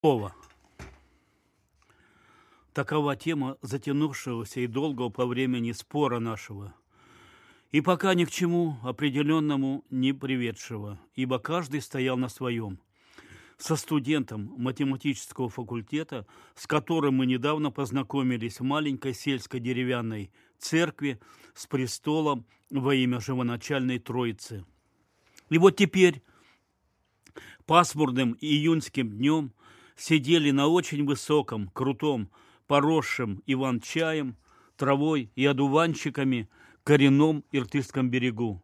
Слово. Такова тема затянувшегося и долгого по времени спора нашего, и пока ни к чему определенному не приведшего, ибо каждый стоял на своем. Со студентом математического факультета, с которым мы недавно познакомились в маленькой сельской деревянной церкви с престолом во имя живоначальной Троицы. И вот теперь, пасмурным июньским днем, сидели на очень высоком, крутом, поросшем иван-чаем, травой и одуванчиками коренном Иртышском берегу.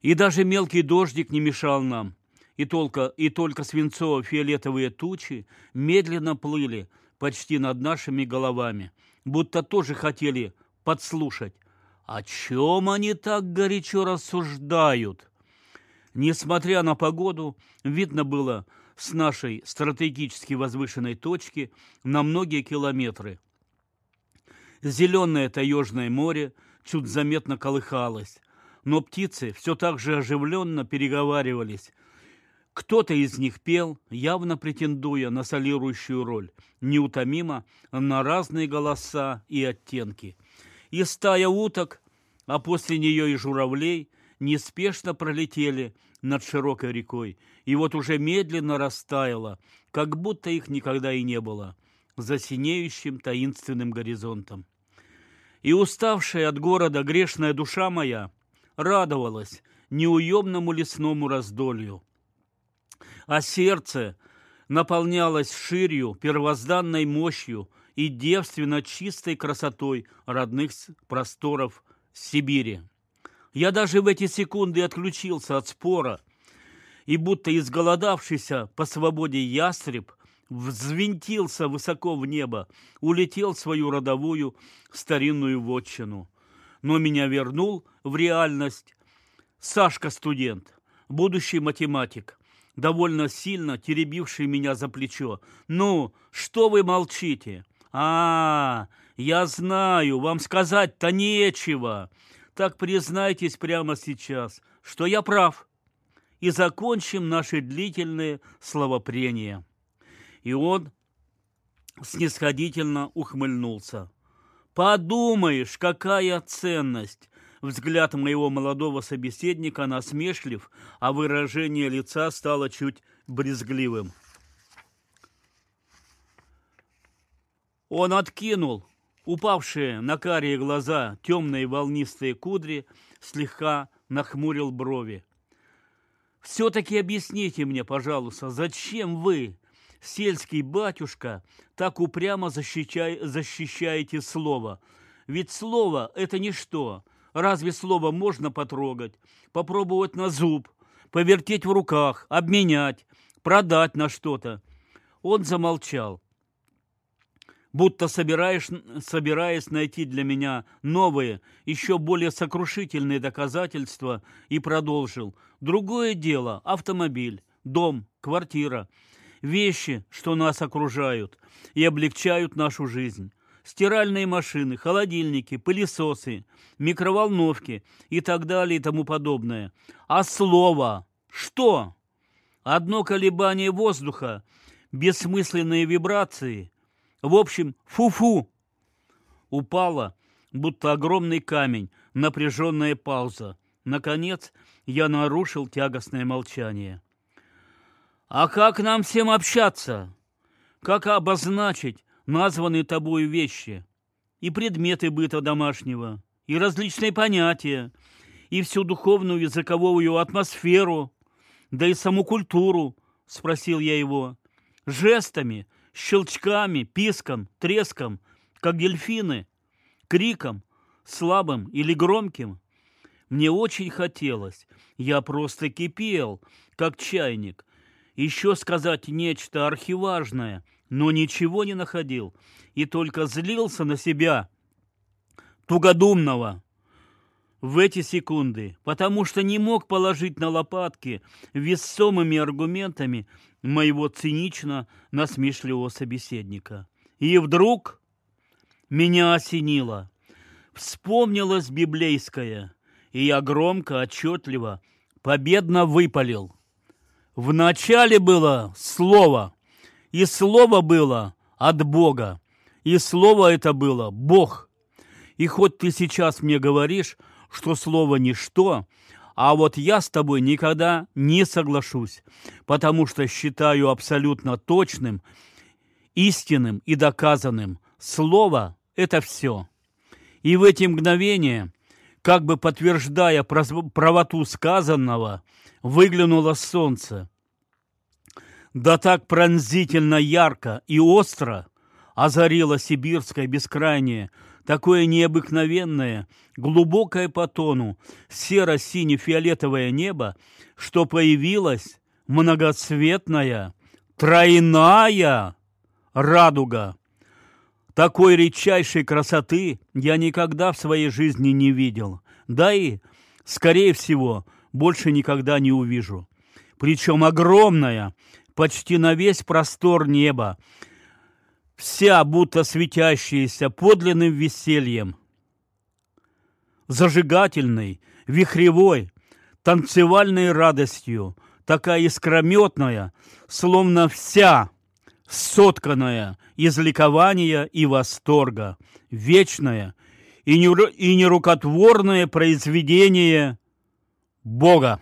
И даже мелкий дождик не мешал нам, и только, и только свинцово-фиолетовые тучи медленно плыли почти над нашими головами, будто тоже хотели подслушать, о чем они так горячо рассуждают. Несмотря на погоду, видно было – с нашей стратегически возвышенной точки на многие километры. Зеленое таежное море чуть заметно колыхалось, но птицы все так же оживленно переговаривались. Кто-то из них пел, явно претендуя на солирующую роль, неутомимо на разные голоса и оттенки. И стая уток, а после нее и журавлей, неспешно пролетели над широкой рекой, и вот уже медленно растаяло, как будто их никогда и не было, за синеющим таинственным горизонтом. И уставшая от города грешная душа моя радовалась неуемному лесному раздолью, а сердце наполнялось ширью, первозданной мощью и девственно чистой красотой родных просторов Сибири. Я даже в эти секунды отключился от спора, и будто изголодавшийся по свободе ястреб взвинтился высоко в небо, улетел в свою родовую старинную вотчину. Но меня вернул в реальность Сашка-студент, будущий математик, довольно сильно теребивший меня за плечо. «Ну, что вы молчите?» «А, я знаю, вам сказать-то нечего так признайтесь прямо сейчас, что я прав, и закончим наши длительные словопрения». И он снисходительно ухмыльнулся. «Подумаешь, какая ценность!» Взгляд моего молодого собеседника насмешлив, а выражение лица стало чуть брезгливым. Он откинул Упавшие на карие глаза темные волнистые кудри слегка нахмурил брови. «Все-таки объясните мне, пожалуйста, зачем вы, сельский батюшка, так упрямо защищай, защищаете слово? Ведь слово – это ничто. Разве слово можно потрогать, попробовать на зуб, повертеть в руках, обменять, продать на что-то?» Он замолчал будто собираешь, собираясь найти для меня новые, еще более сокрушительные доказательства, и продолжил. Другое дело – автомобиль, дом, квартира, вещи, что нас окружают и облегчают нашу жизнь. Стиральные машины, холодильники, пылесосы, микроволновки и так далее и тому подобное. А слово что? Одно колебание воздуха, бессмысленные вибрации – в общем, фу-фу. Упала, будто огромный камень, напряженная пауза. Наконец, я нарушил тягостное молчание. «А как нам всем общаться? Как обозначить названные тобой вещи? И предметы быта домашнего, и различные понятия, и всю духовную языковую атмосферу, да и саму культуру?» — спросил я его. «Жестами — щелчками, писком, треском, как дельфины, криком, слабым или громким. Мне очень хотелось, я просто кипел, как чайник, еще сказать нечто архиважное, но ничего не находил. И только злился на себя, тугодумного, в эти секунды, потому что не мог положить на лопатки весомыми аргументами моего цинично насмешливого собеседника. И вдруг меня осенило. Вспомнилось библейское, и я громко, отчетливо, победно выпалил. В начале было слово, И слово было от Бога, и слово это было Бог. И хоть ты сейчас мне говоришь, что слово ничто, а вот я с тобой никогда не соглашусь, потому что считаю абсолютно точным, истинным и доказанным. Слово – это все. И в эти мгновения, как бы подтверждая правоту сказанного, выглянуло солнце. Да так пронзительно ярко и остро озарило сибирское бескрайнее, такое необыкновенное, глубокое по тону, серо-сине-фиолетовое небо, что появилась многоцветная, тройная радуга. Такой редчайшей красоты я никогда в своей жизни не видел. Да и, скорее всего, больше никогда не увижу. Причем огромная, почти на весь простор неба, вся будто светящаяся подлинным весельем, зажигательной, вихревой, танцевальной радостью, такая искрометная, словно вся сотканная из ликования и восторга, вечное и нерукотворное произведение Бога.